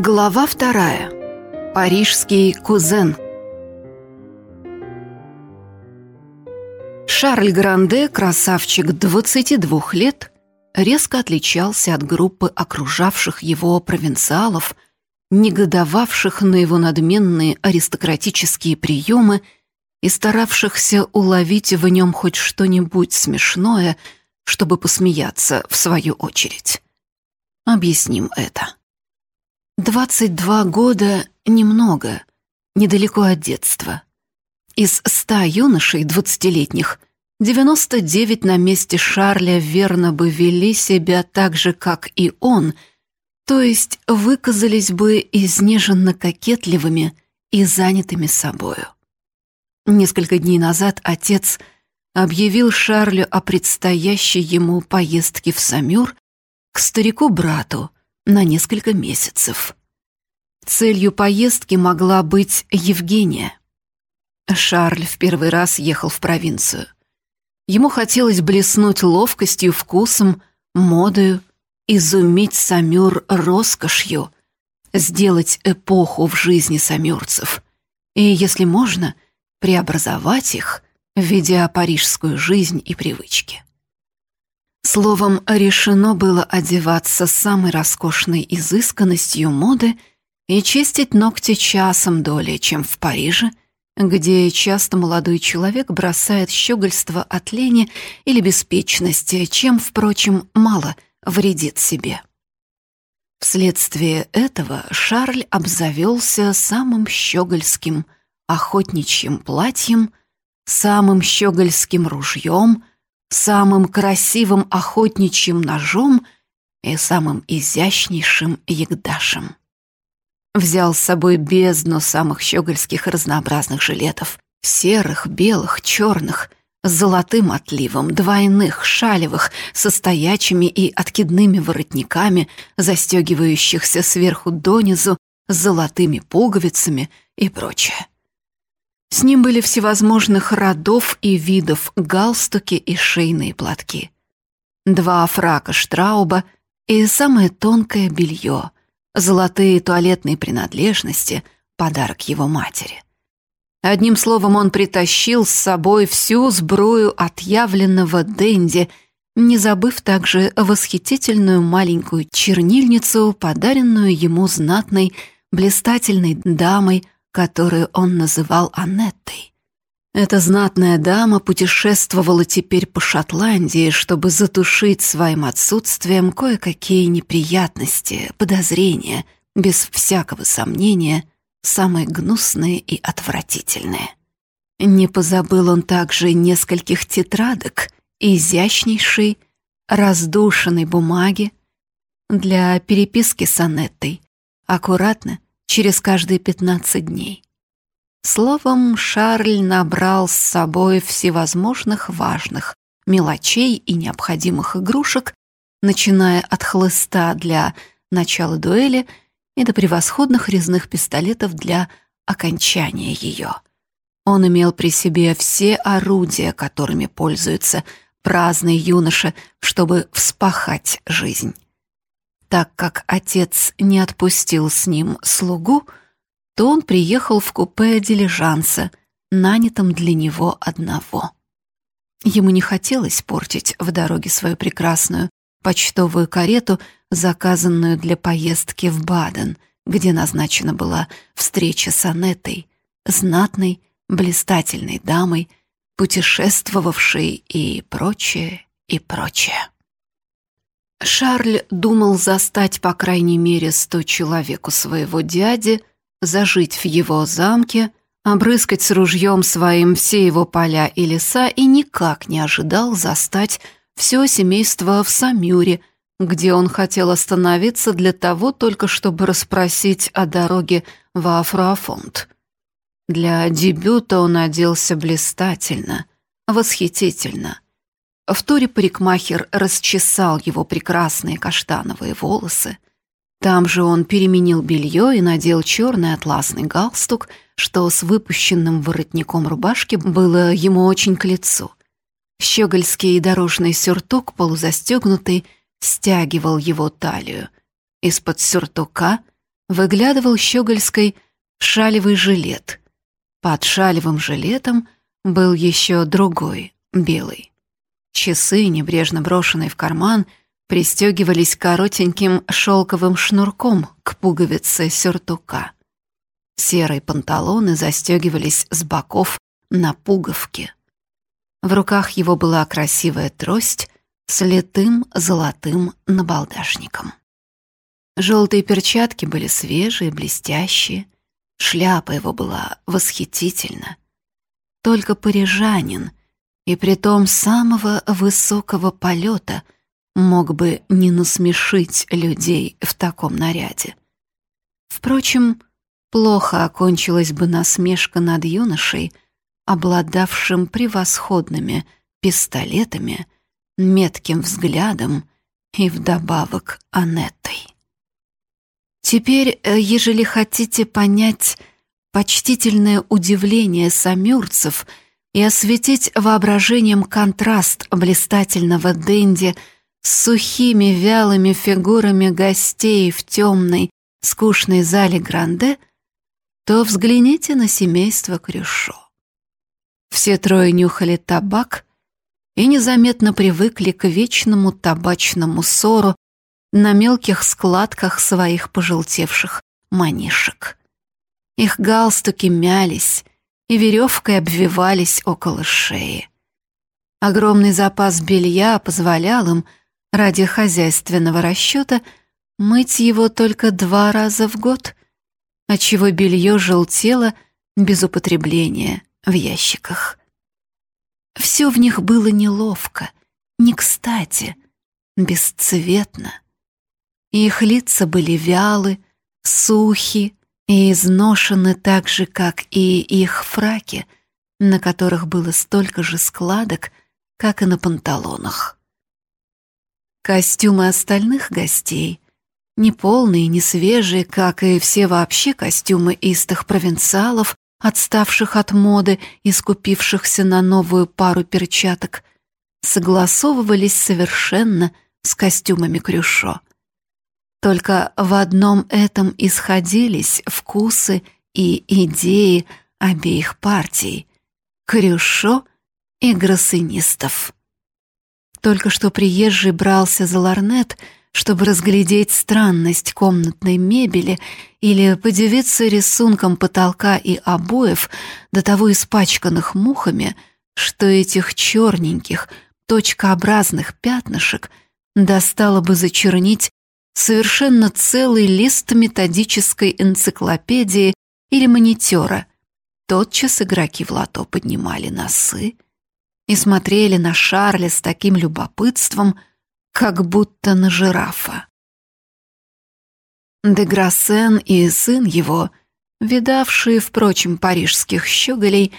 Глава вторая. Парижский кузен. Шарль Гранде, красавчик 22 лет, резко отличался от группы окружавших его провинциалов, негодовавших на его надменные аристократические приемы и старавшихся уловить в нем хоть что-нибудь смешное, чтобы посмеяться в свою очередь. Объясним это. 22 года — немного, недалеко от детства. Из 100 юношей двадцатилетних 99 на месте Шарля верно бы вели себя так же, как и он, то есть выказались бы изнеженно кокетливыми и занятыми собою. Несколько дней назад отец объявил Шарлю о предстоящей ему поездке в Самюр к старику-брату, на несколько месяцев. Целью поездки могла быть Евгения. Шарль в первый раз ехал в провинцию. Ему хотелось блеснуть ловкостью, вкусом, модою, изумить самюр роскошью, сделать эпоху в жизни самюрцев и, если можно, преобразовать их, введя парижскую жизнь и привычки. Словом, решено было одеваться самой роскошной изысканностью моды и чистить ногти часом доли, чем в Париже, где часто молодой человек бросает щегольство от лени или беспечности, чем, впрочем, мало вредит себе. Вследствие этого Шарль обзавелся самым щегольским охотничьим платьем, самым щегольским ружьем — самым красивым охотничьим ножом и самым изящнейшим ягдашем. Взял с собой бездну самых щегольских разнообразных жилетов, серых, белых, черных, с золотым отливом, двойных, шалевых, со стоячими и откидными воротниками, застегивающихся сверху донизу, с золотыми пуговицами и прочее. С ним были всевозможных родов и видов галстуки и шейные платки. Два фрака Штрауба и самое тонкое белье, золотые туалетные принадлежности, подарок его матери. Одним словом, он притащил с собой всю сбрую отъявленного Дэнди, не забыв также восхитительную маленькую чернильницу, подаренную ему знатной, блистательной дамой которую он называл Аннеттой. Эта знатная дама путешествовала теперь по Шотландии, чтобы затушить своим отсутствием кое-какие неприятности, подозрения, без всякого сомнения, самые гнусные и отвратительные. Не позабыл он также нескольких тетрадок, изящнейшей, раздушенной бумаги для переписки с Аннеттой, аккуратно, через каждые пятнадцать дней. Словом, Шарль набрал с собой всевозможных важных мелочей и необходимых игрушек, начиная от хлыста для начала дуэли и до превосходных резных пистолетов для окончания ее. Он имел при себе все орудия, которыми пользуется праздный юноша, чтобы вспахать жизнь. Так как отец не отпустил с ним слугу, то он приехал в купе дилижанса, нанятом для него одного. Ему не хотелось портить в дороге свою прекрасную почтовую карету, заказанную для поездки в Баден, где назначена была встреча с Анеттой, знатной, блистательной дамой, путешествовавшей и прочее, и прочее. Шарль думал застать по крайней мере сто человек у своего дяди, зажить в его замке, обрыскать с ружьем своим все его поля и леса и никак не ожидал застать все семейство в Самюре, где он хотел остановиться для того только, чтобы расспросить о дороге в Афроафонт. Для дебюта он оделся блистательно, восхитительно — в туре парикмахер расчесал его прекрасные каштановые волосы. Там же он переменил белье и надел черный атласный галстук, что с выпущенным воротником рубашки было ему очень к лицу. Щегольский дорожный сюртук, полузастегнутый, стягивал его талию. Из-под сюртука выглядывал щегольской шалевый жилет. Под шалевым жилетом был еще другой, белый. Часы, небрежно брошенные в карман, пристегивались коротеньким шелковым шнурком к пуговице сюртука. Серые панталоны застегивались с боков на пуговки. В руках его была красивая трость с литым золотым набалдашником. Желтые перчатки были свежие, блестящие. Шляпа его была восхитительна. Только парижанин, и притом самого высокого полета, мог бы не насмешить людей в таком наряде. Впрочем, плохо окончилась бы насмешка над юношей, обладавшим превосходными пистолетами, метким взглядом и вдобавок Анеттой. Теперь, э, ежели хотите понять почтительное удивление самюрцев и осветить воображением контраст блистательного денди с сухими вялыми фигурами гостей в темной, скучной зале Гранде, то взгляните на семейство Крюшо. Все трое нюхали табак и незаметно привыкли к вечному табачному ссору на мелких складках своих пожелтевших манишек. Их галстуки мялись и веревкой обвивались около шеи. Огромный запас белья позволял им, ради хозяйственного расчета, мыть его только два раза в год, отчего белье желтело без употребления в ящиках. Все в них было неловко, не кстати, бесцветно. Их лица были вялы, сухи и изношены так же, как и их фраки, на которых было столько же складок, как и на панталонах. Костюмы остальных гостей, не полные, не свежие, как и все вообще костюмы истых провинциалов, отставших от моды и скупившихся на новую пару перчаток, согласовывались совершенно с костюмами Крюшо. Только в одном этом исходились вкусы и идеи обеих партий — Крюшо и Гроссинистов. Только что приезжий брался за ларнет, чтобы разглядеть странность комнатной мебели или подивиться рисунком потолка и обоев, до того испачканных мухами, что этих черненьких, точкообразных пятнышек достало бы зачернить совершенно целый лист методической энциклопедии или монитора. Тотчас игроки в лото поднимали носы и смотрели на Шарля с таким любопытством, как будто на жирафа. Деграссен и сын его, видавшие, впрочем, парижских щеголей,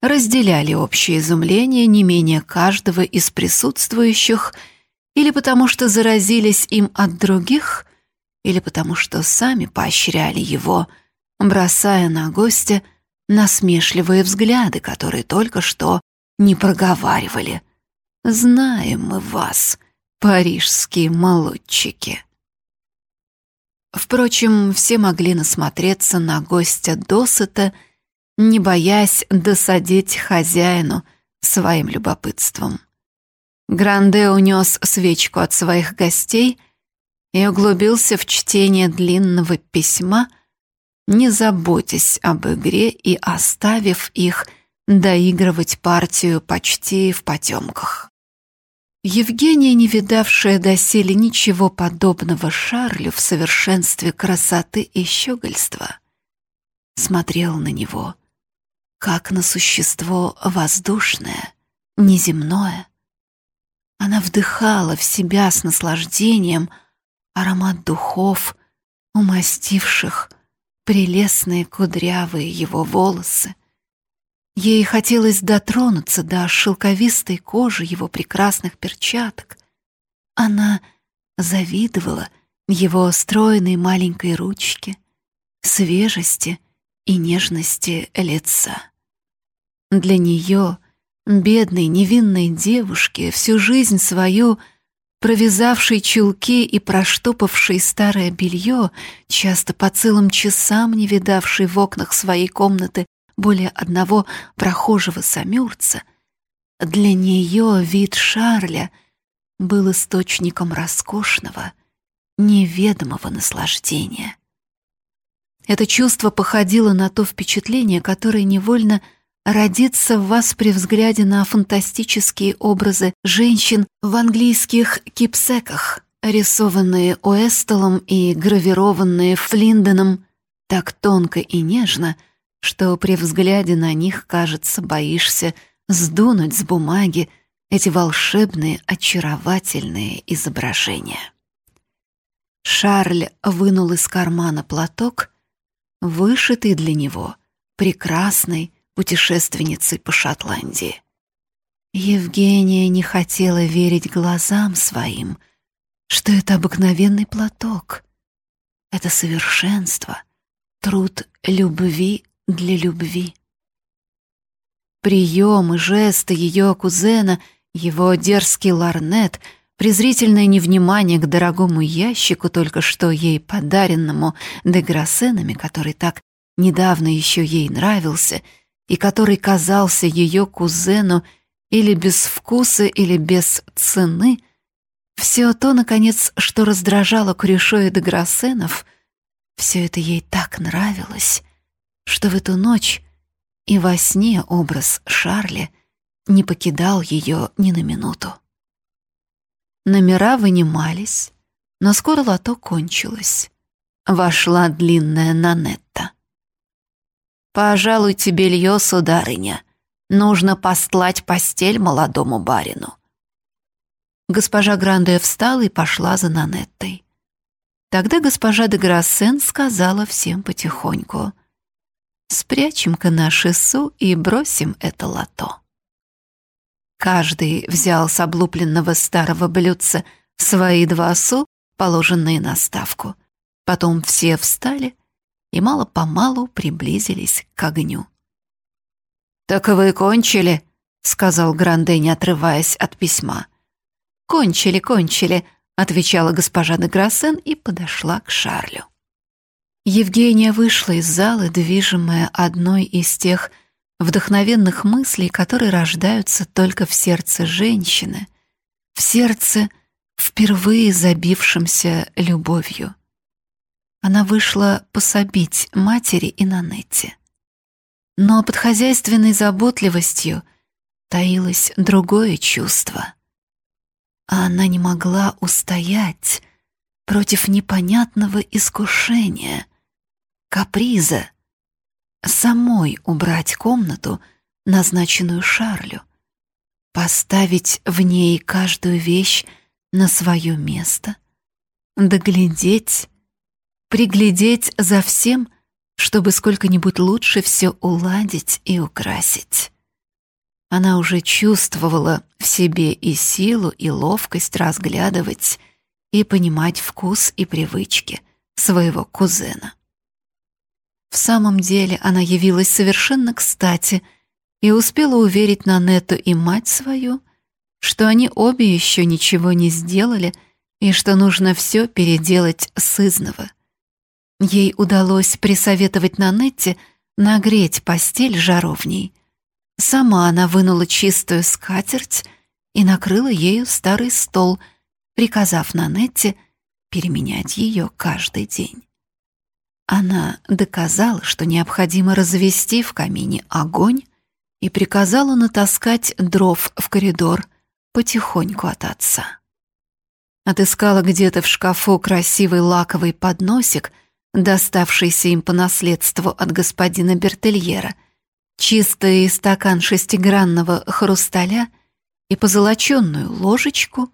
разделяли общее изумление не менее каждого из присутствующих — или потому что заразились им от других, или потому что сами поощряли его, бросая на гостя насмешливые взгляды, которые только что не проговаривали. «Знаем мы вас, парижские молодчики». Впрочем, все могли насмотреться на гостя досыта, не боясь досадить хозяину своим любопытством. Гранде унес свечку от своих гостей и углубился в чтение длинного письма, не заботясь об игре и оставив их доигрывать партию почти в потемках. Евгения, не видавшая доселе ничего подобного Шарлю в совершенстве красоты и щегольства, смотрел на него, как на существо воздушное, неземное, она вдыхала в себя с наслаждением аромат духов, умастивших прелестные кудрявые его волосы. Ей хотелось дотронуться до шелковистой кожи его прекрасных перчаток. Она завидовала его стройной маленькой ручке, свежести и нежности лица. Для нее — бедной невинной девушке, всю жизнь свою провязавший чулки и проштопавший старое белье, часто по целым часам не видавший в окнах своей комнаты более одного прохожего самюрца, для нее вид Шарля был источником роскошного, неведомого наслаждения. Это чувство походило на то впечатление, которое невольно родится в вас при взгляде на фантастические образы женщин в английских кипсеках, рисованные Уэстелом и гравированные Флинденом так тонко и нежно, что при взгляде на них, кажется, боишься сдунуть с бумаги эти волшебные, очаровательные изображения. Шарль вынул из кармана платок, вышитый для него, прекрасный, путешественницей по Шотландии. Евгения не хотела верить глазам своим, что это обыкновенный платок. Это совершенство, труд любви для любви. Приемы, жесты ее кузена, его дерзкий ларнет, презрительное невнимание к дорогому ящику, только что ей подаренному деграссенами, который так недавно еще ей нравился — и который казался ее кузену или без вкуса, или без цены, все то, наконец, что раздражало Крюшо и Деграссенов, все это ей так нравилось, что в эту ночь и во сне образ Шарли не покидал ее ни на минуту. Номера вынимались, но скоро лото кончилось. Вошла длинная «Пожалуйте белье, сударыня. Нужно постлать постель молодому барину». Госпожа Гранде встала и пошла за Нанеттой. Тогда госпожа де Грассен сказала всем потихоньку «Спрячем-ка наши су и бросим это лото». Каждый взял с облупленного старого блюдца свои два су, положенные на ставку. Потом все встали — и мало-помалу приблизились к огню. «Так вы кончили?» — сказал Гранде, не отрываясь от письма. «Кончили, кончили», — отвечала госпожа де Грассен и подошла к Шарлю. Евгения вышла из зала, движимая одной из тех вдохновенных мыслей, которые рождаются только в сердце женщины, в сердце, впервые забившемся любовью она вышла пособить матери и Нанетте. Но под хозяйственной заботливостью таилось другое чувство. А она не могла устоять против непонятного искушения, каприза, самой убрать комнату, назначенную Шарлю, поставить в ней каждую вещь на свое место, доглядеть, приглядеть за всем, чтобы сколько-нибудь лучше все уладить и украсить. Она уже чувствовала в себе и силу, и ловкость разглядывать и понимать вкус и привычки своего кузена. В самом деле она явилась совершенно кстати и успела уверить Нанетту и мать свою, что они обе еще ничего не сделали и что нужно все переделать сызново. Ей удалось присоветовать Нанетте нагреть постель жаровней. Сама она вынула чистую скатерть и накрыла ею старый стол, приказав Нанетте переменять ее каждый день. Она доказала, что необходимо развести в камине огонь и приказала натаскать дров в коридор потихоньку от отца. Отыскала где-то в шкафу красивый лаковый подносик — доставшийся им по наследству от господина Бертельера, чистый стакан шестигранного хрусталя и позолоченную ложечку,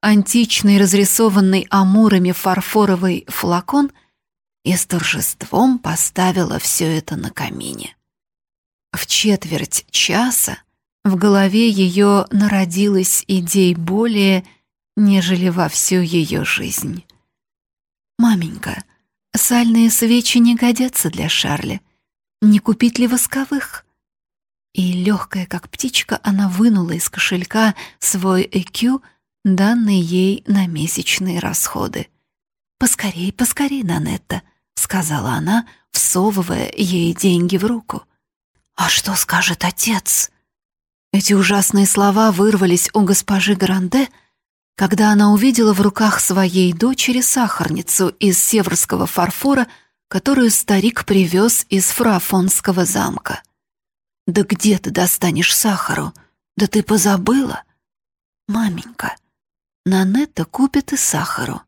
античный разрисованный амурами фарфоровый флакон и с торжеством поставила все это на камине. В четверть часа в голове ее народилась идей более, нежели во всю ее жизнь. «Маменька», Сальные свечи не годятся для Шарля. Не купить ли восковых? И легкая, как птичка, она вынула из кошелька свой ЭКЮ, данные ей на месячные расходы. «Поскорей, поскорей, Нанетта», — сказала она, всовывая ей деньги в руку. «А что скажет отец?» Эти ужасные слова вырвались у госпожи Гранде, когда она увидела в руках своей дочери сахарницу из северского фарфора, которую старик привез из Фрафонского замка. «Да где ты достанешь сахару? Да ты позабыла?» «Маменька, Нанетта купит и сахару.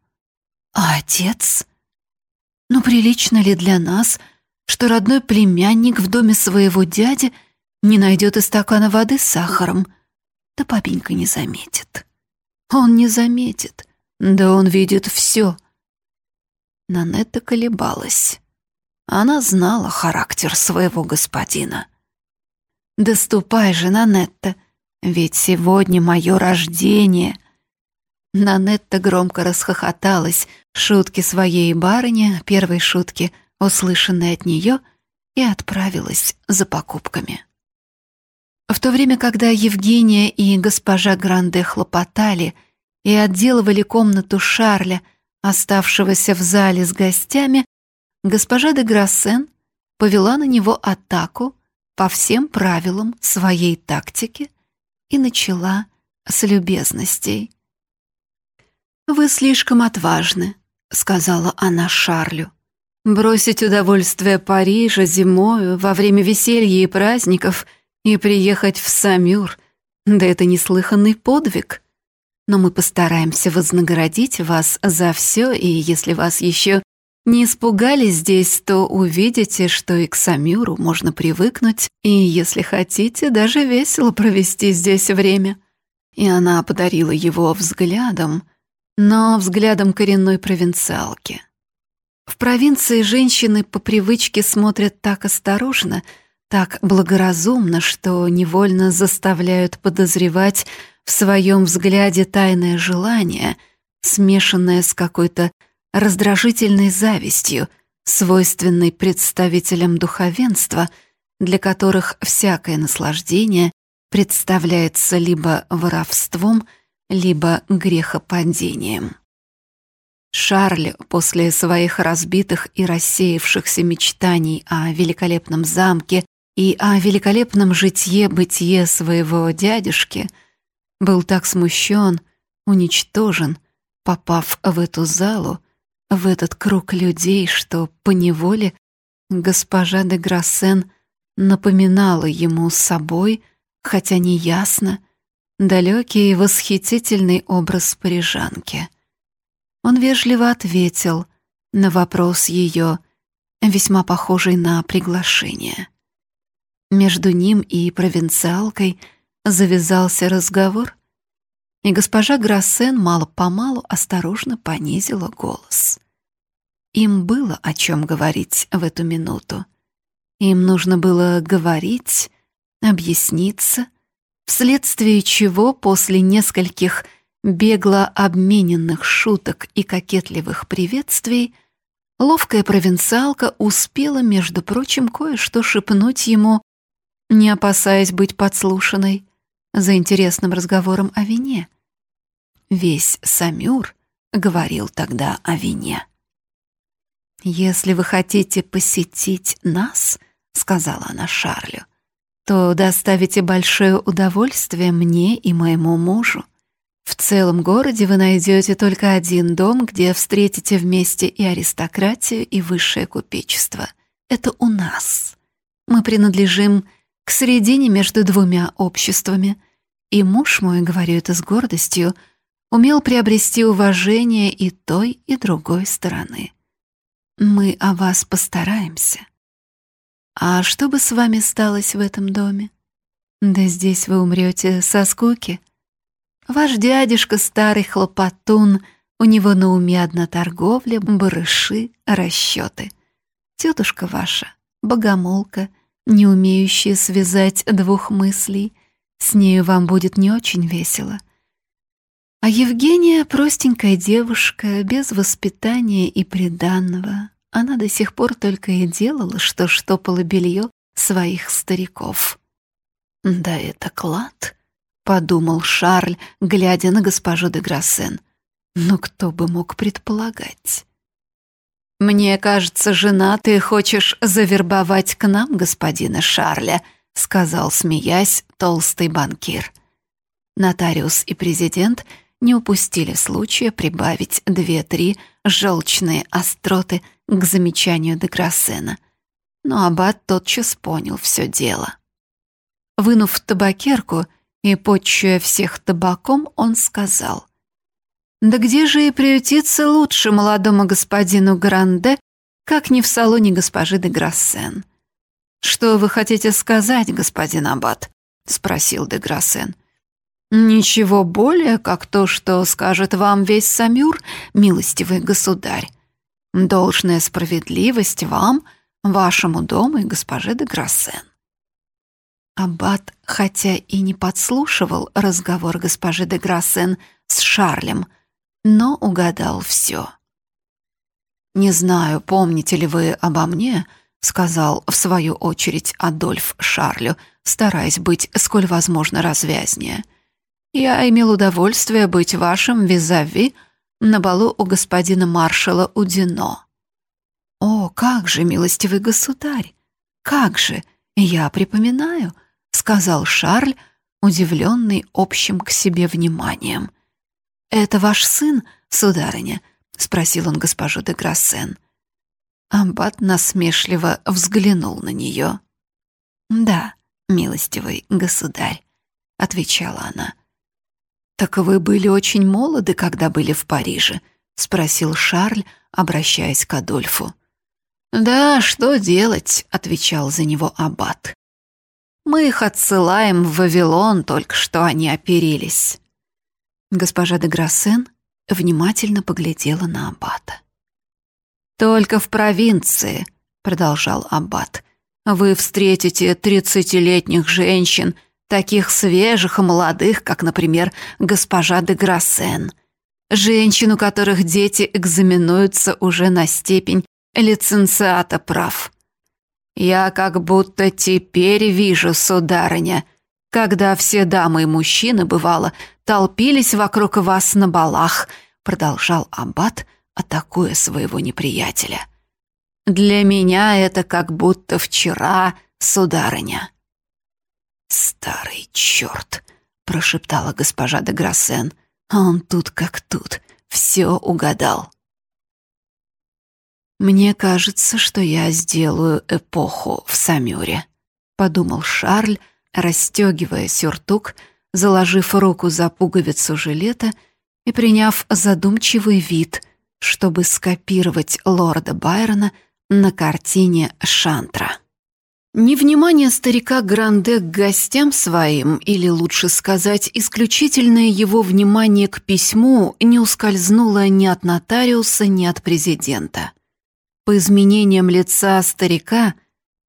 А отец? Ну, прилично ли для нас, что родной племянник в доме своего дяди не найдет и стакана воды с сахаром? Да папенька не заметит. Он не заметит. Да он видит все. Нанетта колебалась. Она знала характер своего господина. «Да ступай же, Нанетта, ведь сегодня мое рождение», Нанетта громко расхохоталась шутки своей барыни, первой шутки, услышанной от нее, и отправилась за покупками. В то время, когда Евгения и госпожа Гранде хлопотали и отделывали комнату Шарля, оставшегося в зале с гостями, госпожа де Грассен повела на него атаку по всем правилам своей тактики и начала с любезностей. «Вы слишком отважны», — сказала она Шарлю. «Бросить удовольствие Парижа зимою во время веселья и праздников и приехать в Самюр, да это неслыханный подвиг. Но мы постараемся вознаградить вас за все, и если вас еще не испугали здесь, то увидите, что и к Самюру можно привыкнуть, и, если хотите, даже весело провести здесь время». И она подарила его взглядом — но взглядом коренной провинциалки. В провинции женщины по привычке смотрят так осторожно, так благоразумно, что невольно заставляют подозревать в своем взгляде тайное желание, смешанное с какой-то раздражительной завистью, свойственной представителям духовенства, для которых всякое наслаждение представляется либо воровством, либо грехопадением. Шарль после своих разбитых и рассеявшихся мечтаний о великолепном замке и о великолепном житье-бытие своего дядюшки был так смущен, уничтожен, попав в эту залу, в этот круг людей, что поневоле госпожа де Грассен напоминала ему собой, хотя неясно, далекий и восхитительный образ парижанки. Он вежливо ответил на вопрос ее, весьма похожий на приглашение. Между ним и провинциалкой завязался разговор, и госпожа Грассен мало-помалу осторожно понизила голос. Им было о чем говорить в эту минуту. Им нужно было говорить, объясниться — вследствие чего после нескольких бегло обмененных шуток и кокетливых приветствий ловкая провинциалка успела, между прочим, кое-что шепнуть ему, не опасаясь быть подслушанной, за интересным разговором о вине. Весь Самюр говорил тогда о вине. «Если вы хотите посетить нас», — сказала она Шарлю, — то доставите большое удовольствие мне и моему мужу. В целом городе вы найдете только один дом, где встретите вместе и аристократию, и высшее купечество. Это у нас. Мы принадлежим к середине между двумя обществами, и муж мой, говорю это с гордостью, умел приобрести уважение и той, и другой стороны. Мы о вас постараемся. А что бы с вами сталось в этом доме? Да здесь вы умрете со скуки. Ваш дядюшка старый хлопотун, у него на уме одна торговля, барыши, расчеты. Тетушка ваша, богомолка, не умеющая связать двух мыслей, с нею вам будет не очень весело. А Евгения простенькая девушка, без воспитания и приданного, она до сих пор только и делала, что штопала белье своих стариков. «Да это клад», — подумал Шарль, глядя на госпожу де Грассен. Но кто бы мог предполагать? «Мне кажется, жена, ты хочешь завербовать к нам господина Шарля», сказал, смеясь, толстый банкир. Нотариус и президент не упустили случая прибавить две-три желчные остроты к замечанию де Грассена. Но аббат тотчас понял все дело. Вынув табакерку и почуя всех табаком, он сказал. «Да где же и приютиться лучше молодому господину Гранде, как не в салоне госпожи де Грассен?» «Что вы хотите сказать, господин Аббат?» — спросил де Грассен. «Ничего более, как то, что скажет вам весь Самюр, милостивый государь. Должная справедливость вам, вашему дому и госпоже де Грассен». Аббат, хотя и не подслушивал разговор госпожи де Грассен с Шарлем, но угадал все. «Не знаю, помните ли вы обо мне», — сказал в свою очередь Адольф Шарлю, стараясь быть сколь возможно развязнее. «Я имел удовольствие быть вашим визави на балу у господина маршала Удино». «О, как же, милостивый государь! Как же! Я припоминаю!» — сказал Шарль, удивленный общим к себе вниманием. «Это ваш сын, сударыня?» — спросил он госпожу де Грассен. Амбат насмешливо взглянул на нее. «Да, милостивый государь», — отвечала она. «Так вы были очень молоды, когда были в Париже?» — спросил Шарль, обращаясь к Адольфу. «Да, что делать?» — отвечал за него Аббат. «Мы их отсылаем в Вавилон, только что они оперились». Госпожа де Грассен внимательно поглядела на Аббата. «Только в провинции», — продолжал Аббат, «вы встретите тридцатилетних женщин, таких свежих и молодых, как, например, госпожа де Грассен, женщин, у которых дети экзаменуются уже на степень лиценциата прав. Я как будто теперь вижу, сударыня, когда все дамы и мужчины, бывало, толпились вокруг вас на балах», — продолжал Аббат, — атакуя своего неприятеля. «Для меня это как будто вчера, сударыня». «Старый черт!» — прошептала госпожа де Грассен. «Он тут как тут, все угадал». «Мне кажется, что я сделаю эпоху в Самюре», — подумал Шарль, расстегивая сюртук, заложив руку за пуговицу жилета и приняв задумчивый вид, чтобы скопировать лорда Байрона на картине Шантра. Невнимание старика Гранде к гостям своим, или лучше сказать, исключительное его внимание к письму не ускользнуло ни от нотариуса, ни от президента. По изменениям лица старика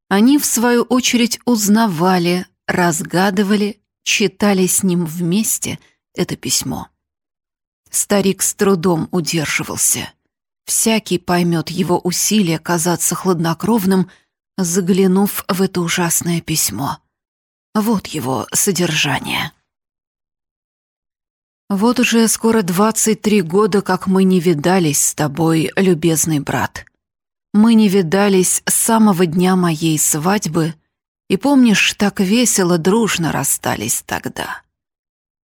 они, в свою очередь, узнавали, разгадывали, читали с ним вместе это письмо. Старик с трудом удерживался. Всякий поймет его усилия казаться хладнокровным, заглянув в это ужасное письмо. Вот его содержание. «Вот уже скоро двадцать три года, как мы не видались с тобой, любезный брат. Мы не видались с самого дня моей свадьбы, и, помнишь, так весело, дружно расстались тогда.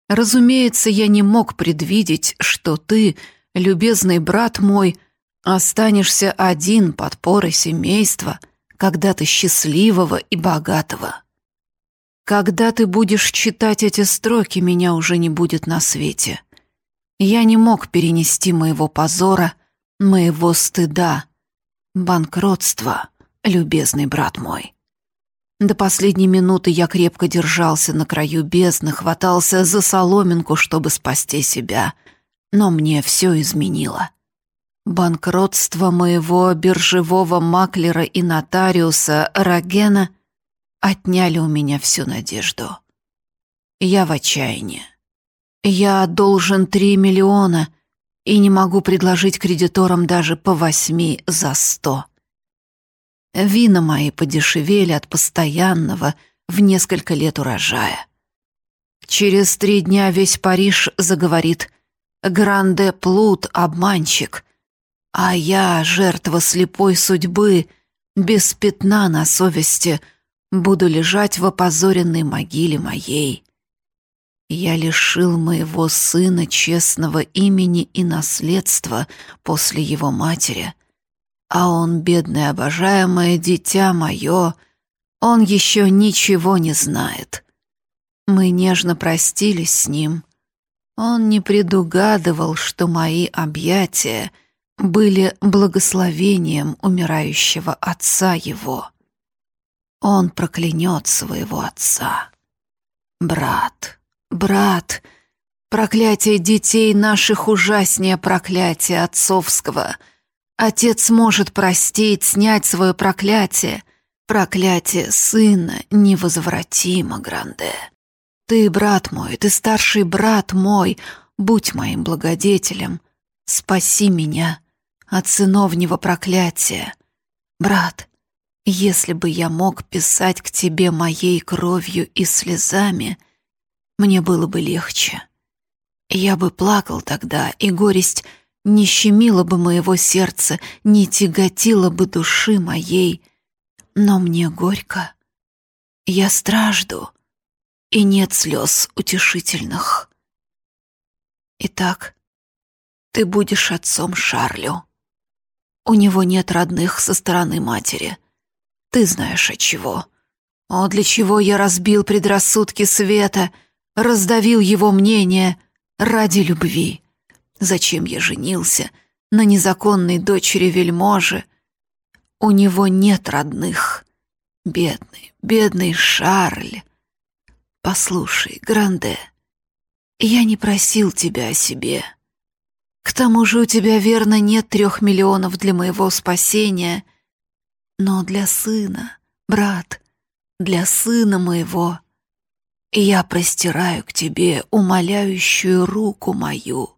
Разумеется, я не мог предвидеть, что ты, любезный брат мой, останешься один под порой семейства, когда-то счастливого и богатого. Когда ты будешь читать эти строки, меня уже не будет на свете. Я не мог перенести моего позора, моего стыда, банкротства, любезный брат мой. До последней минуты я крепко держался на краю бездны, хватался за соломинку, чтобы спасти себя. Но мне все изменило. Банкротство моего биржевого маклера и нотариуса Рогена отняли у меня всю надежду. Я в отчаянии. Я должен три миллиона и не могу предложить кредиторам даже по восьми за сто. Вина мои подешевели от постоянного в несколько лет урожая. Через три дня весь Париж заговорит. Гранде плут, обманщик. А я, жертва слепой судьбы, без пятна на совести, буду лежать в опозоренной могиле моей. Я лишил моего сына честного имени и наследства после его матери, а он, бедное обожаемое дитя мое, он еще ничего не знает. Мы нежно простились с ним. Он не предугадывал, что мои объятия были благословением умирающего отца его. Он проклянет своего отца. Брат, Брат, проклятие детей наших ужаснее проклятия отцовского. Отец может простить, снять свое проклятие. Проклятие сына невозвратимо, Гранде. Ты, брат мой, ты старший брат мой, будь моим благодетелем. Спаси меня от сыновнего проклятия. Брат, если бы я мог писать к тебе моей кровью и слезами — мне было бы легче. Я бы плакал тогда, и горесть не щемила бы моего сердца, не тяготила бы души моей. Но мне горько. Я стражду, и нет слез утешительных. Итак, ты будешь отцом Шарлю. У него нет родных со стороны матери. Ты знаешь от чего. О, для чего я разбил предрассудки света — раздавил его мнение ради любви. Зачем я женился на незаконной дочери вельможи? У него нет родных. Бедный, бедный Шарль. Послушай, Гранде, я не просил тебя о себе. К тому же у тебя, верно, нет трех миллионов для моего спасения, но для сына, брат, для сына моего — я простираю к тебе умоляющую руку мою.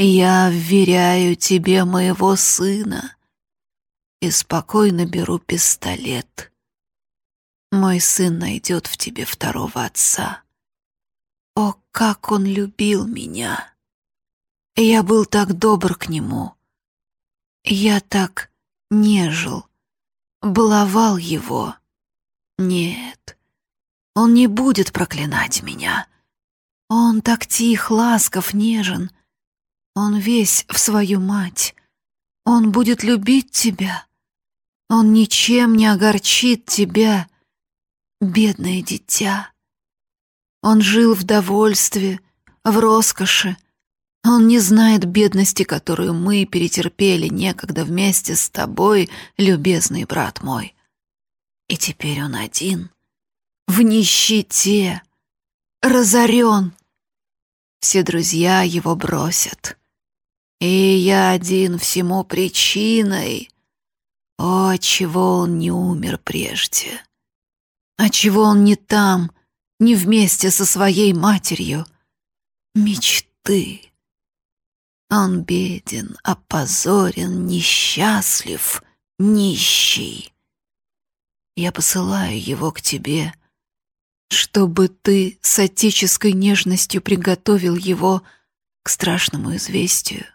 Я вверяю тебе моего сына и спокойно беру пистолет. Мой сын найдет в тебе второго отца. О, как он любил меня! Я был так добр к нему. Я так нежил, баловал его. Нет, он не будет проклинать меня. Он так тих, ласков, нежен. Он весь в свою мать. Он будет любить тебя. Он ничем не огорчит тебя, бедное дитя. Он жил в довольстве, в роскоши. Он не знает бедности, которую мы перетерпели некогда вместе с тобой, любезный брат мой. И теперь он один — в нищете, разорен. Все друзья его бросят. И я один всему причиной. О, чего он не умер прежде? А чего он не там, не вместе со своей матерью? Мечты. Он беден, опозорен, несчастлив, нищий. Я посылаю его к тебе — чтобы ты с отеческой нежностью приготовил его к страшному известию.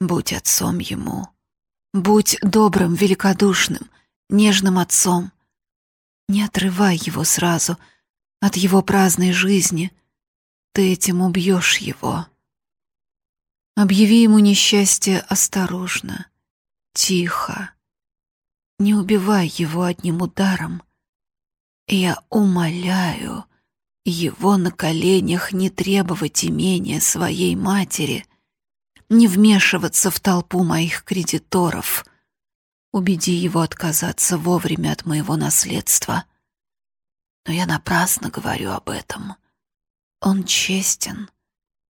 Будь отцом ему. Будь добрым, великодушным, нежным отцом. Не отрывай его сразу от его праздной жизни. Ты этим убьешь его. Объяви ему несчастье осторожно, тихо. Не убивай его одним ударом — я умоляю его на коленях не требовать имения своей матери, не вмешиваться в толпу моих кредиторов. Убеди его отказаться вовремя от моего наследства. Но я напрасно говорю об этом. Он честен,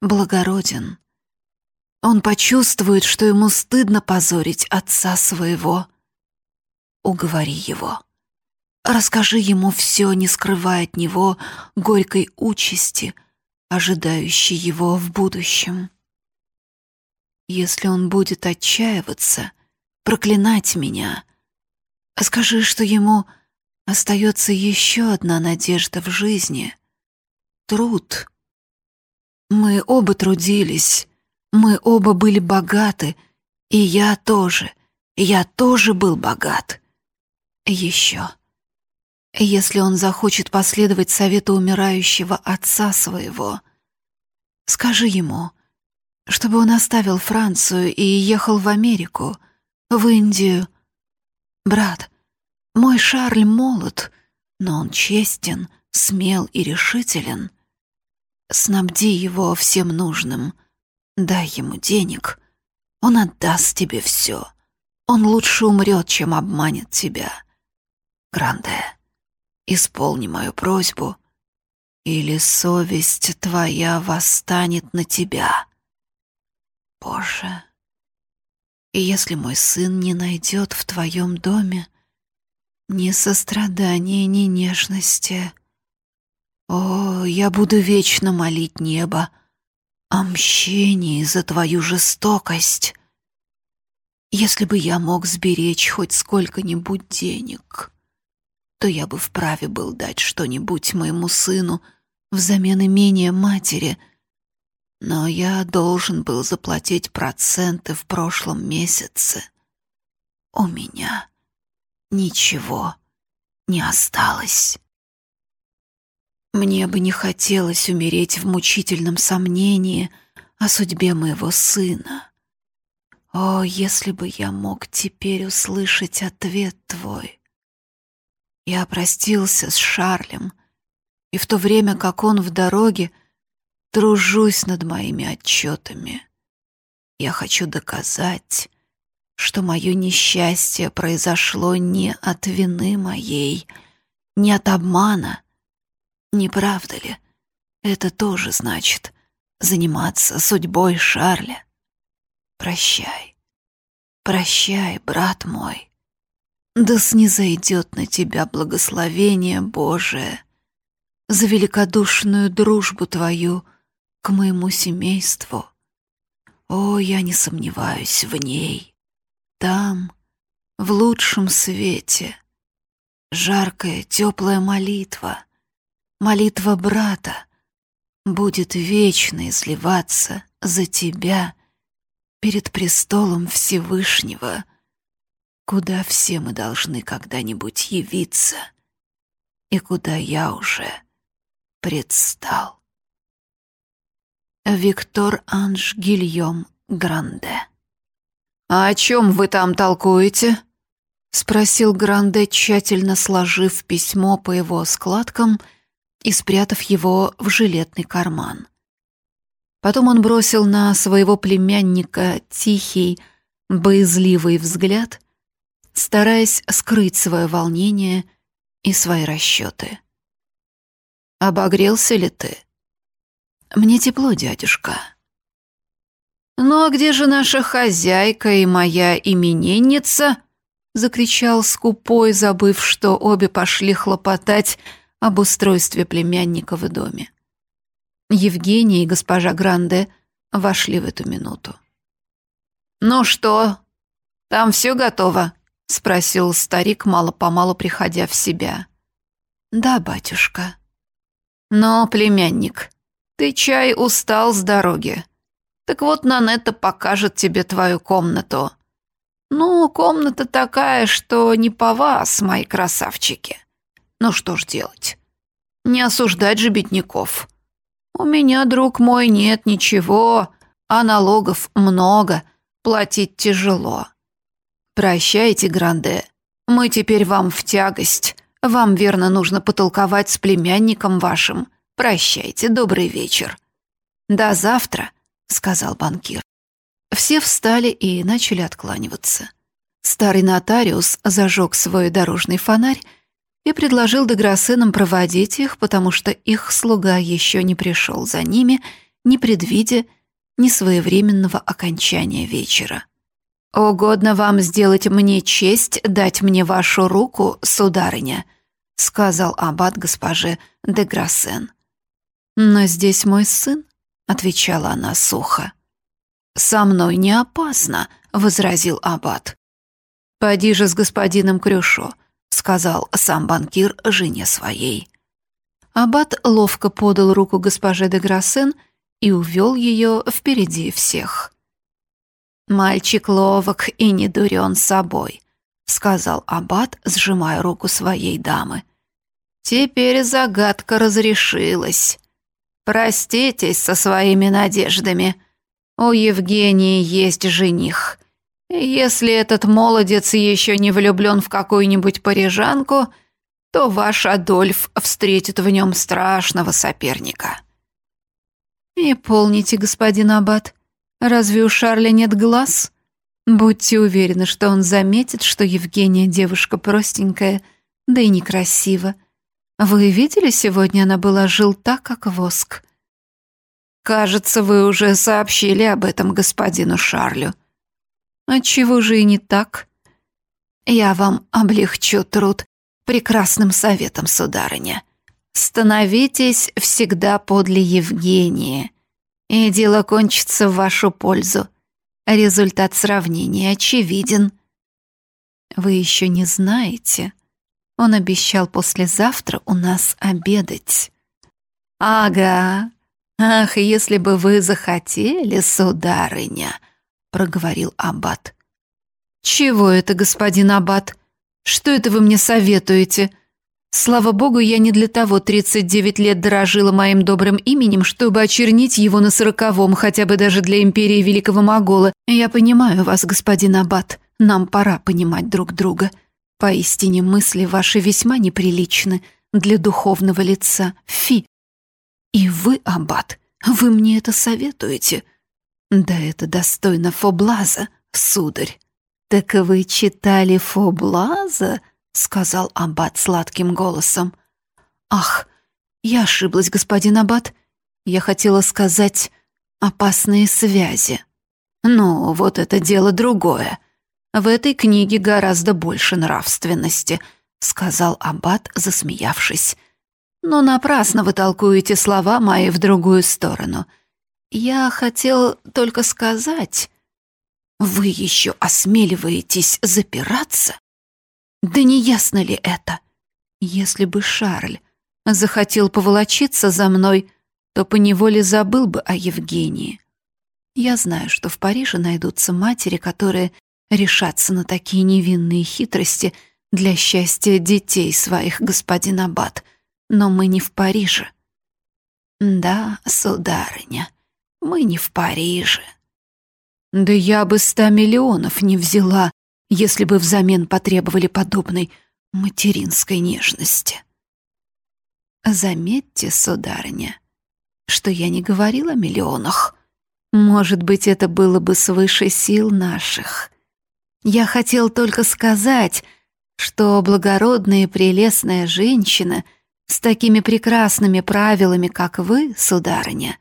благороден. Он почувствует, что ему стыдно позорить отца своего. Уговори его. Расскажи ему все, не скрывая от него горькой участи, ожидающей его в будущем. Если он будет отчаиваться, проклинать меня, скажи, что ему остается еще одна надежда в жизни. труд. Мы оба трудились, мы оба были богаты, и я тоже, я тоже был богат. Еще. Если он захочет последовать совету умирающего отца своего, скажи ему, чтобы он оставил Францию и ехал в Америку, в Индию. Брат, мой Шарль молод, но он честен, смел и решителен. Снабди его всем нужным, дай ему денег, он отдаст тебе все. Он лучше умрет, чем обманет тебя. Гранде, исполни мою просьбу, или совесть твоя восстанет на тебя. Боже, и если мой сын не найдет в твоем доме ни сострадания, ни нежности, о, я буду вечно молить небо о мщении за твою жестокость. Если бы я мог сберечь хоть сколько-нибудь денег, то я бы вправе был дать что-нибудь моему сыну взамен имения матери — но я должен был заплатить проценты в прошлом месяце. У меня ничего не осталось. Мне бы не хотелось умереть в мучительном сомнении о судьбе моего сына. О, если бы я мог теперь услышать ответ твой. Я простился с Шарлем, и в то время, как он в дороге, тружусь над моими отчетами. Я хочу доказать, что мое несчастье произошло не от вины моей, не от обмана. Не правда ли? Это тоже значит заниматься судьбой Шарля. Прощай, прощай, брат мой. Да снизойдет на тебя благословение Божие за великодушную дружбу твою — к моему семейству. О, я не сомневаюсь в ней. Там, в лучшем свете, жаркая, теплая молитва, молитва брата будет вечно изливаться за тебя перед престолом Всевышнего, куда все мы должны когда-нибудь явиться и куда я уже предстал. Виктор Анж Гильем Гранде. «А о чем вы там толкуете?» — спросил Гранде, тщательно сложив письмо по его складкам и спрятав его в жилетный карман. Потом он бросил на своего племянника тихий, боязливый взгляд, стараясь скрыть свое волнение и свои расчеты. «Обогрелся ли ты?» «Мне тепло, дядюшка». «Ну а где же наша хозяйка и моя именинница?» — закричал скупой, забыв, что обе пошли хлопотать об устройстве племянника в доме. Евгения и госпожа Гранде вошли в эту минуту. «Ну что, там все готово?» — спросил старик, мало-помалу приходя в себя. «Да, батюшка». «Но, племянник, ты, чай, устал с дороги. Так вот, Нанетта покажет тебе твою комнату. Ну, комната такая, что не по вас, мои красавчики. Ну что ж делать? Не осуждать же бедняков. У меня, друг мой, нет ничего, а налогов много, платить тяжело. Прощайте, Гранде, мы теперь вам в тягость. Вам, верно, нужно потолковать с племянником вашим. Прощайте, добрый вечер. До завтра, сказал банкир. Все встали и начали откланиваться. Старый нотариус зажег свой дорожный фонарь и предложил Деграссенам проводить их, потому что их слуга еще не пришел за ними, не предвидя ни своевременного окончания вечера. «Угодно вам сделать мне честь дать мне вашу руку, сударыня», — сказал аббат госпоже де Грассен. «Но здесь мой сын», — отвечала она сухо. «Со мной не опасно», — возразил аббат. «Поди же с господином Крюшо», — сказал сам банкир жене своей. Аббат ловко подал руку госпоже де Грассен и увел ее впереди всех. «Мальчик ловок и не дурен собой», — сказал Аббат, сжимая руку своей дамы. «Теперь загадка разрешилась. Проститесь со своими надеждами. У Евгении есть жених. Если этот молодец еще не влюблен в какую-нибудь парижанку, то ваш Адольф встретит в нем страшного соперника». «И помните, господин Аббат, разве у Шарля нет глаз? Будьте уверены, что он заметит, что Евгения девушка простенькая, да и некрасива. Вы видели, сегодня она была желта, как воск». «Кажется, вы уже сообщили об этом господину Шарлю». «Отчего же и не так?» «Я вам облегчу труд прекрасным советом, сударыня. Становитесь всегда подле Евгении, и дело кончится в вашу пользу. Результат сравнения очевиден». «Вы еще не знаете. Он обещал послезавтра у нас обедать». «Ага, «Ах, если бы вы захотели, сударыня!» — проговорил Аббат. «Чего это, господин Аббат? Что это вы мне советуете? Слава богу, я не для того 39 лет дорожила моим добрым именем, чтобы очернить его на сороковом, хотя бы даже для империи Великого Могола. Я понимаю вас, господин Аббат. Нам пора понимать друг друга. Поистине мысли ваши весьма неприличны для духовного лица. Фи, и вы, аббат, вы мне это советуете? Да это достойно Фоблаза, сударь. Так вы читали Фоблаза? сказал аббат сладким голосом. Ах, я ошиблась, господин аббат. Я хотела сказать опасные связи. Ну, вот это дело другое. В этой книге гораздо больше нравственности, сказал аббат, засмеявшись но напрасно вы толкуете слова мои в другую сторону. Я хотел только сказать... Вы еще осмеливаетесь запираться? Да не ясно ли это? Если бы Шарль захотел поволочиться за мной, то поневоле забыл бы о Евгении. Я знаю, что в Париже найдутся матери, которые решатся на такие невинные хитрости для счастья детей своих, господин Аббат — но мы не в Париже. Да, сударыня, мы не в Париже. Да я бы ста миллионов не взяла, если бы взамен потребовали подобной материнской нежности. Заметьте, сударыня, что я не говорила о миллионах. Может быть, это было бы свыше сил наших. Я хотел только сказать, что благородная и прелестная женщина — с такими прекрасными правилами, как вы, сударыня,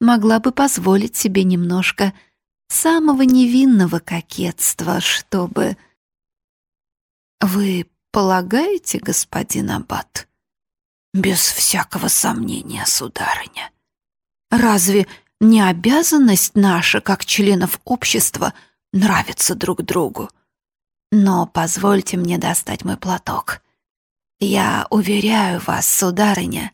могла бы позволить себе немножко самого невинного кокетства, чтобы... Вы полагаете, господин Аббат? Без всякого сомнения, сударыня. Разве не обязанность наша, как членов общества, нравиться друг другу? Но позвольте мне достать мой платок. Я уверяю вас, сударыня,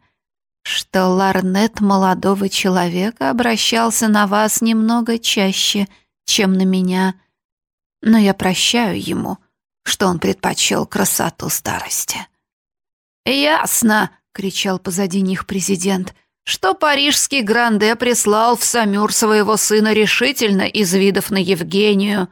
что ларнет молодого человека обращался на вас немного чаще, чем на меня, но я прощаю ему, что он предпочел красоту старости. «Ясно!» — кричал позади них президент, что парижский Гранде прислал в Самюр своего сына решительно из видов на Евгению.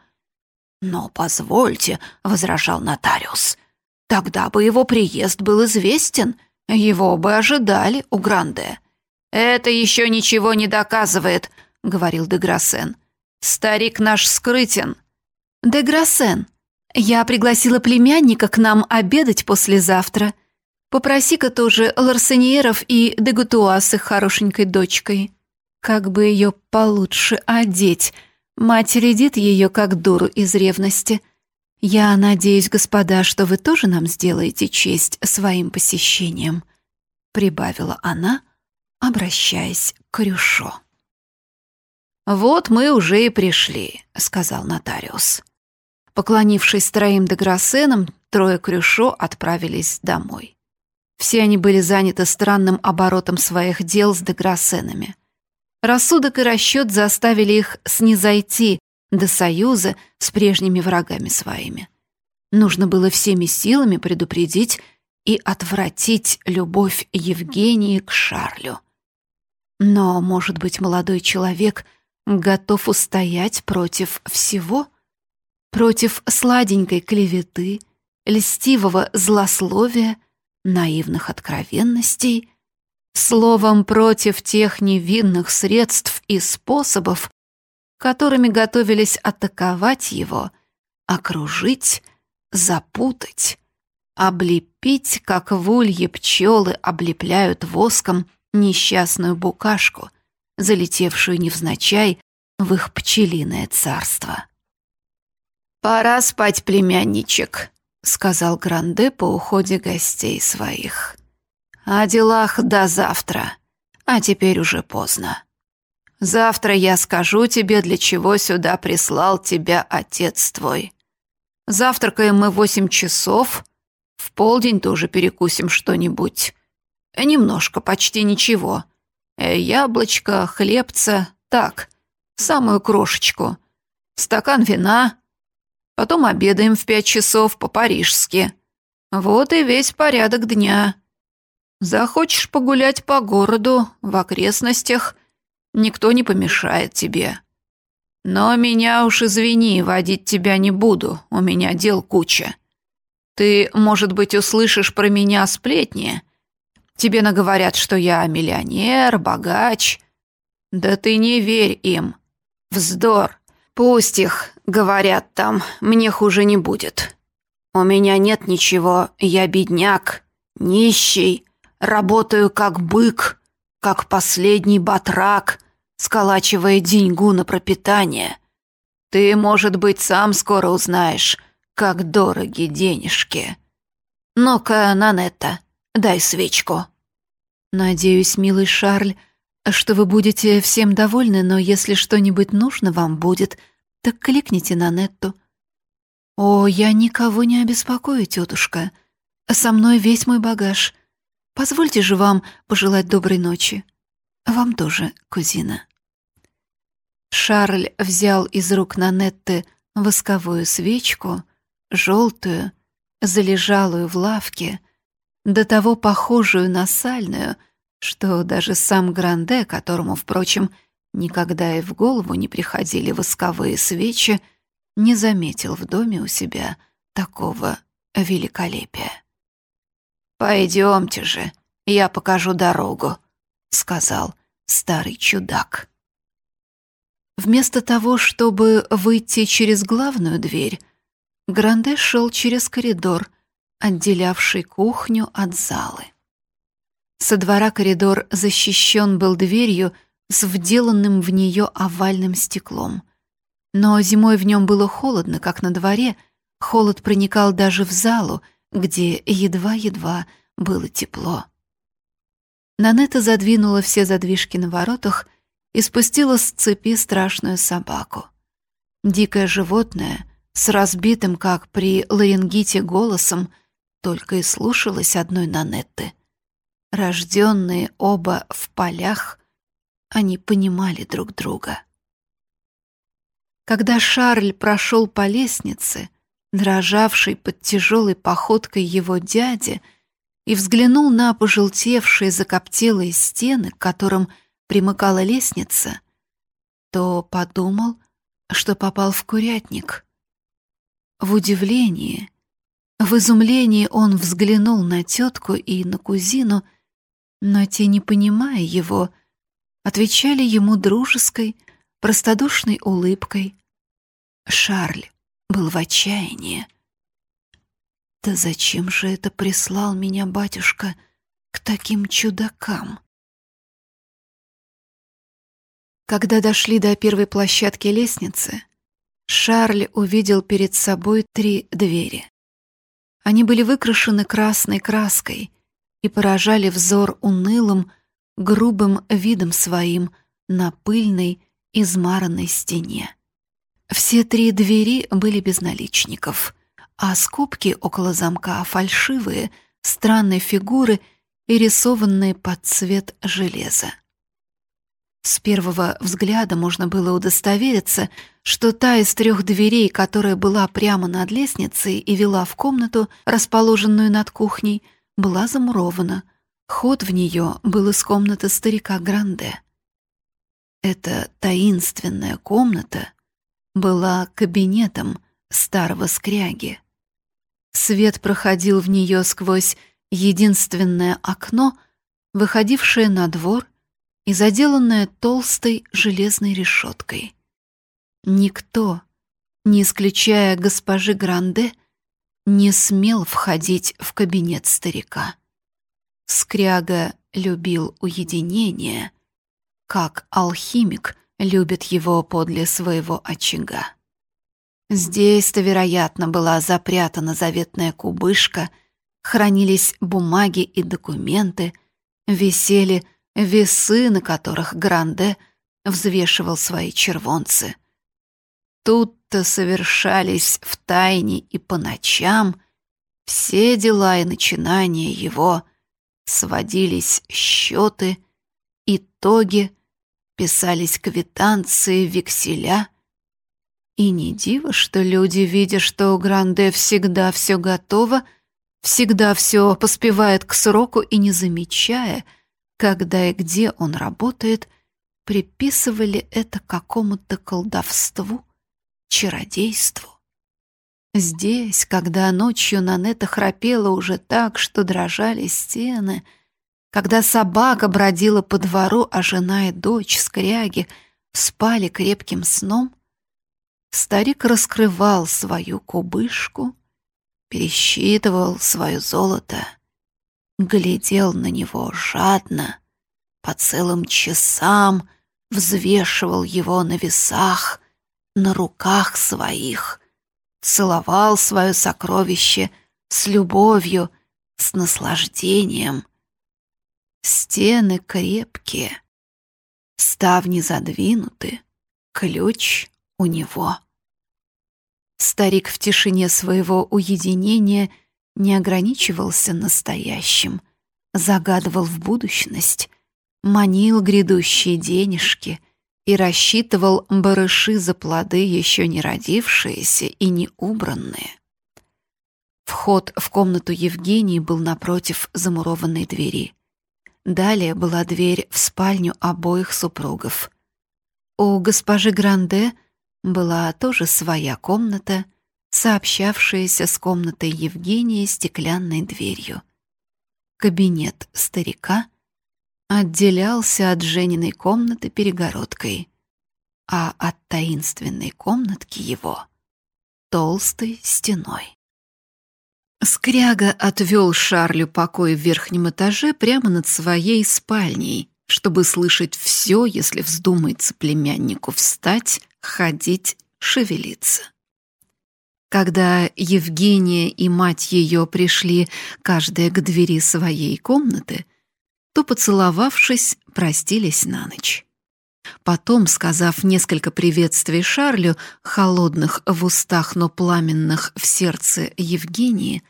«Но позвольте», — возражал нотариус, — Тогда бы его приезд был известен, его бы ожидали у Гранде. «Это еще ничего не доказывает», — говорил Деграссен. «Старик наш скрытен». «Деграссен, я пригласила племянника к нам обедать послезавтра. Попроси-ка тоже Ларсеньеров и Дегутуа их хорошенькой дочкой. Как бы ее получше одеть. Мать рядит ее, как дуру из ревности. «Я надеюсь, господа, что вы тоже нам сделаете честь своим посещением», — прибавила она, обращаясь к Крюшо. «Вот мы уже и пришли», — сказал нотариус. Поклонившись троим деграссенам, трое Крюшо отправились домой. Все они были заняты странным оборотом своих дел с Деграссенами. Рассудок и расчет заставили их снизойти до союза с прежними врагами своими. Нужно было всеми силами предупредить и отвратить любовь Евгении к Шарлю. Но, может быть, молодой человек готов устоять против всего? Против сладенькой клеветы, льстивого злословия — наивных откровенностей, словом, против тех невинных средств и способов, которыми готовились атаковать его, окружить, запутать, облепить, как в улье пчелы облепляют воском несчастную букашку, залетевшую невзначай в их пчелиное царство. «Пора спать, племянничек», — сказал Гранде по уходе гостей своих. «О делах до завтра, а теперь уже поздно. Завтра я скажу тебе, для чего сюда прислал тебя отец твой. Завтракаем мы восемь часов, в полдень тоже перекусим что-нибудь. Немножко, почти ничего. Э, яблочко, хлебца, так, самую крошечку. Стакан вина, Потом обедаем в пять часов по-парижски. Вот и весь порядок дня. Захочешь погулять по городу, в окрестностях, никто не помешает тебе. Но меня уж извини, водить тебя не буду, у меня дел куча. Ты, может быть, услышишь про меня сплетни. Тебе наговорят, что я миллионер, богач. Да ты не верь им. Вздор. Пусть их, говорят там, мне хуже не будет. У меня нет ничего, я бедняк, нищий, работаю как бык, как последний батрак, сколачивая деньгу на пропитание. Ты, может быть, сам скоро узнаешь, как дороги денежки. Ну-ка, Нанетта, дай свечку. Надеюсь, милый Шарль, что вы будете всем довольны, но если что-нибудь нужно вам будет, так кликните на Нетту. О, я никого не обеспокою, тетушка. Со мной весь мой багаж. Позвольте же вам пожелать доброй ночи. Вам тоже, кузина. Шарль взял из рук Нанетты восковую свечку, желтую, залежалую в лавке, до того похожую на сальную — что даже сам Гранде, которому, впрочем, никогда и в голову не приходили восковые свечи, не заметил в доме у себя такого великолепия. «Пойдемте же, я покажу дорогу», — сказал старый чудак. Вместо того, чтобы выйти через главную дверь, Гранде шел через коридор, отделявший кухню от залы. Со двора коридор защищен был дверью с вделанным в нее овальным стеклом. Но зимой в нем было холодно, как на дворе, холод проникал даже в залу, где едва-едва было тепло. Нанета задвинула все задвижки на воротах и спустила с цепи страшную собаку. Дикое животное, с разбитым, как при ларингите, голосом, только и слушалось одной Нанетты — Рожденные оба в полях, они понимали друг друга. Когда Шарль прошел по лестнице, дрожавший под тяжелой походкой его дяди, и взглянул на пожелтевшие закоптелые стены, к которым примыкала лестница, то подумал, что попал в курятник. В удивлении, в изумлении он взглянул на тетку и на кузину — но те, не понимая его, отвечали ему дружеской, простодушной улыбкой. Шарль был в отчаянии. «Да зачем же это прислал меня батюшка к таким чудакам?» Когда дошли до первой площадки лестницы, Шарль увидел перед собой три двери. Они были выкрашены красной краской — и поражали взор унылым, грубым видом своим на пыльной, измаранной стене. Все три двери были без наличников, а скобки около замка фальшивые, странной фигуры и рисованные под цвет железа. С первого взгляда можно было удостовериться, что та из трех дверей, которая была прямо над лестницей и вела в комнату, расположенную над кухней, была замурована. Ход в нее был из комнаты старика Гранде. Эта таинственная комната была кабинетом старого скряги. Свет проходил в нее сквозь единственное окно, выходившее на двор и заделанная толстой железной решеткой. Никто, не исключая госпожи Гранде, не смел входить в кабинет старика. Скряга любил уединение, как алхимик любит его подле своего очага. Здесь-то, вероятно, была запрятана заветная кубышка, хранились бумаги и документы, висели весы, на которых Гранде взвешивал свои червонцы. Тут-то совершались в тайне и по ночам все дела и начинания его, сводились счеты, итоги, писались квитанции, векселя. И не диво, что люди, видя, что у Гранде всегда все готово, всегда все поспевает к сроку и не замечая — когда и где он работает, приписывали это какому-то колдовству, чародейству. Здесь, когда ночью Нанета храпела уже так, что дрожали стены, когда собака бродила по двору, а жена и дочь скряги спали крепким сном, старик раскрывал свою кубышку, пересчитывал свое золото — глядел на него жадно, по целым часам взвешивал его на весах, на руках своих, целовал свое сокровище с любовью, с наслаждением. Стены крепкие, ставни задвинуты, ключ у него. Старик в тишине своего уединения — не ограничивался настоящим, загадывал в будущность, манил грядущие денежки и рассчитывал барыши за плоды, еще не родившиеся и не убранные. Вход в комнату Евгении был напротив замурованной двери. Далее была дверь в спальню обоих супругов. У госпожи Гранде была тоже своя комната — сообщавшаяся с комнатой Евгения стеклянной дверью. Кабинет старика отделялся от Жениной комнаты перегородкой, а от таинственной комнатки его — толстой стеной. Скряга отвел Шарлю покой в верхнем этаже прямо над своей спальней, чтобы слышать все, если вздумается племяннику встать, ходить, шевелиться. Когда Евгения и мать ее пришли, каждая к двери своей комнаты, то, поцеловавшись, простились на ночь. Потом, сказав несколько приветствий Шарлю, холодных в устах, но пламенных в сердце Евгении,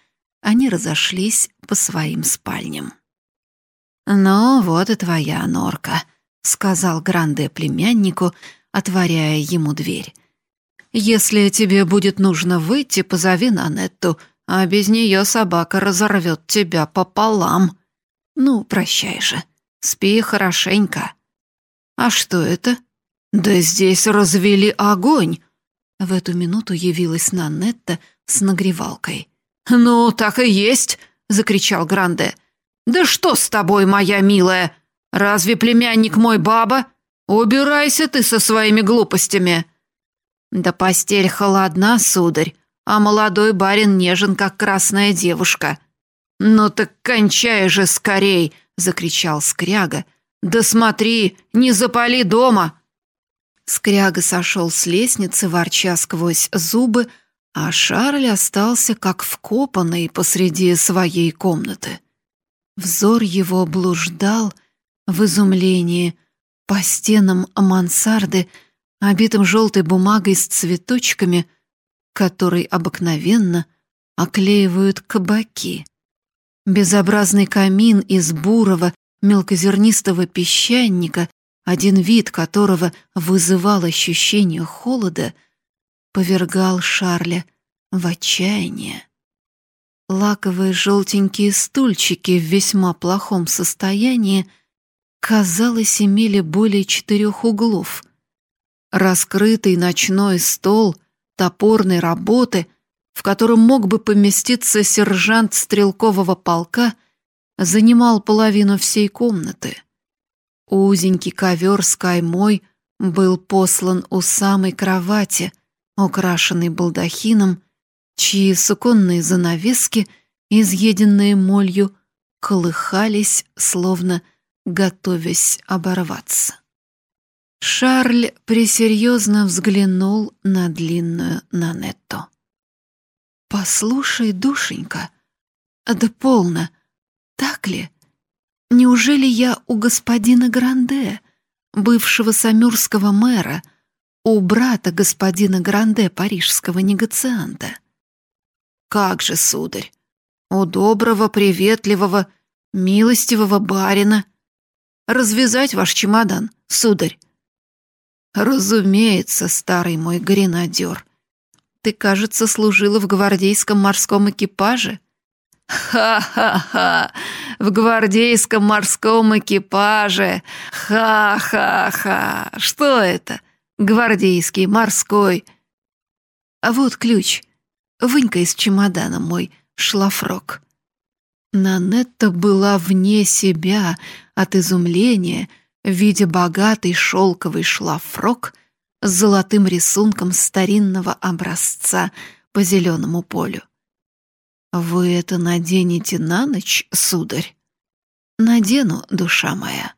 они разошлись по своим спальням. «Ну, вот и твоя норка», — сказал Гранде племяннику, отворяя ему дверь. Если тебе будет нужно выйти, позови Нанетту, а без нее собака разорвет тебя пополам. Ну, прощай же, спи хорошенько. А что это? Да здесь развели огонь. В эту минуту явилась Нанетта с нагревалкой. «Ну, так и есть!» — закричал Гранде. «Да что с тобой, моя милая? Разве племянник мой баба? Убирайся ты со своими глупостями!» «Да постель холодна, сударь, а молодой барин нежен, как красная девушка». «Ну так кончай же скорей!» — закричал Скряга. «Да смотри, не запали дома!» Скряга сошел с лестницы, ворча сквозь зубы, а Шарль остался как вкопанный посреди своей комнаты. Взор его блуждал в изумлении по стенам мансарды, обитым желтой бумагой с цветочками, которой обыкновенно оклеивают кабаки. Безобразный камин из бурого, мелкозернистого песчаника, один вид которого вызывал ощущение холода, повергал Шарля в отчаяние. Лаковые желтенькие стульчики в весьма плохом состоянии, казалось, имели более четырех углов. Раскрытый ночной стол топорной работы, в котором мог бы поместиться сержант стрелкового полка, занимал половину всей комнаты. Узенький ковер с каймой был послан у самой кровати, украшенный балдахином, чьи суконные занавески, изъеденные молью, колыхались, словно готовясь оборваться. Шарль пресерьезно взглянул на длинную Нанетту. «Послушай, душенька, да полно, так ли? Неужели я у господина Гранде, бывшего самюрского мэра, у брата господина Гранде, парижского негацианта?» Как же, сударь, у доброго, приветливого, милостивого барина. Развязать ваш чемодан, сударь. Разумеется, старый мой гренадер. Ты, кажется, служила в гвардейском морском экипаже. Ха-ха-ха! В гвардейском морском экипаже! Ха-ха-ха! Что это? Гвардейский, морской. А вот ключ. Вынька из чемодана мой шлафрок. Нанетта была вне себя от изумления, видя богатый шелковый шлафрок с золотым рисунком старинного образца по зеленому полю. «Вы это наденете на ночь, сударь?» «Надену, душа моя».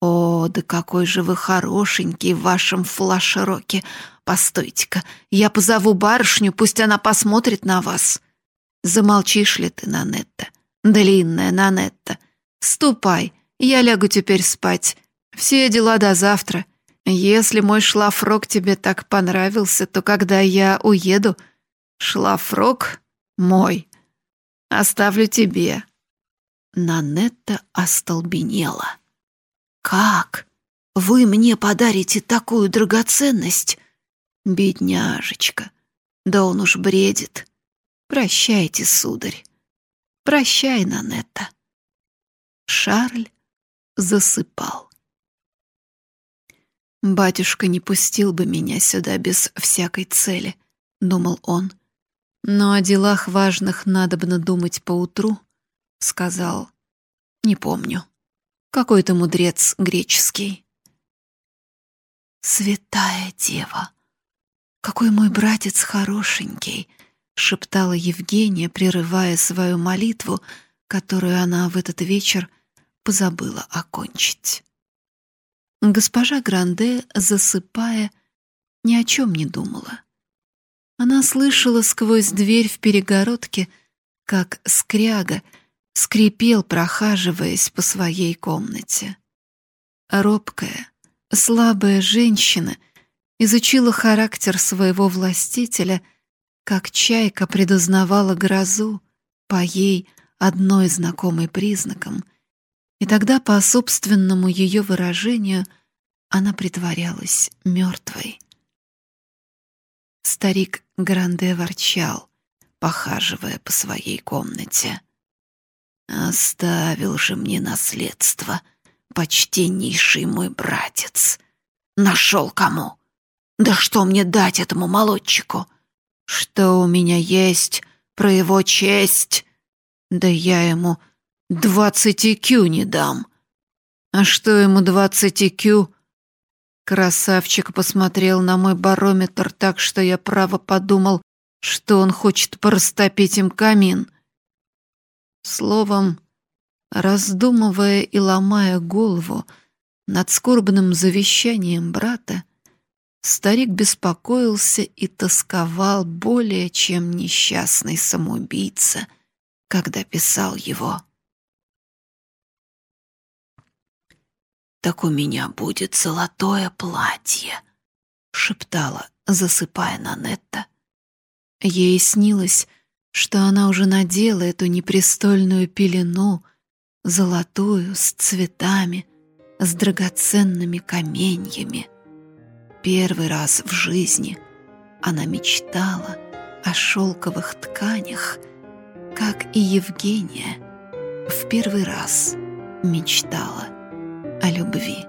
«О, да какой же вы хорошенький в вашем флашероке! Постойте-ка, я позову барышню, пусть она посмотрит на вас. Замолчишь ли ты, Нанетта? Длинная Нанетта. Ступай, я лягу теперь спать. Все дела до завтра. Если мой шлафрок тебе так понравился, то когда я уеду, шлафрок мой. Оставлю тебе. Нанетта остолбенела. «Как? Вы мне подарите такую драгоценность?» Бедняжечка, да он уж бредит. Прощайте, сударь. Прощай, Нанетта. Шарль засыпал. «Батюшка не пустил бы меня сюда без всякой цели», — думал он. «Но о делах важных надобно думать поутру», — сказал. «Не помню. Какой-то мудрец греческий». «Святая дева», «Какой мой братец хорошенький!» — шептала Евгения, прерывая свою молитву, которую она в этот вечер позабыла окончить. Госпожа Гранде, засыпая, ни о чем не думала. Она слышала сквозь дверь в перегородке, как скряга скрипел, прохаживаясь по своей комнате. Робкая, слабая женщина — изучила характер своего властителя, как чайка предузнавала грозу по ей одной знакомой признаком, и тогда по собственному ее выражению она притворялась мертвой. Старик Гранде ворчал, похаживая по своей комнате. «Оставил же мне наследство, почтеннейший мой братец. Нашел кому!» Да что мне дать этому молодчику? Что у меня есть про его честь? Да я ему двадцати кю не дам. А что ему двадцати кю? Красавчик посмотрел на мой барометр так, что я право подумал, что он хочет порастопить им камин. Словом, раздумывая и ломая голову над скорбным завещанием брата, Старик беспокоился и тосковал более, чем несчастный самоубийца, когда писал его. «Так у меня будет золотое платье», — шептала, засыпая Нанетта. Ей снилось, что она уже надела эту непристольную пелену, золотую, с цветами, с драгоценными каменьями. Первый раз в жизни она мечтала о шелковых тканях, как и Евгения в первый раз мечтала о любви.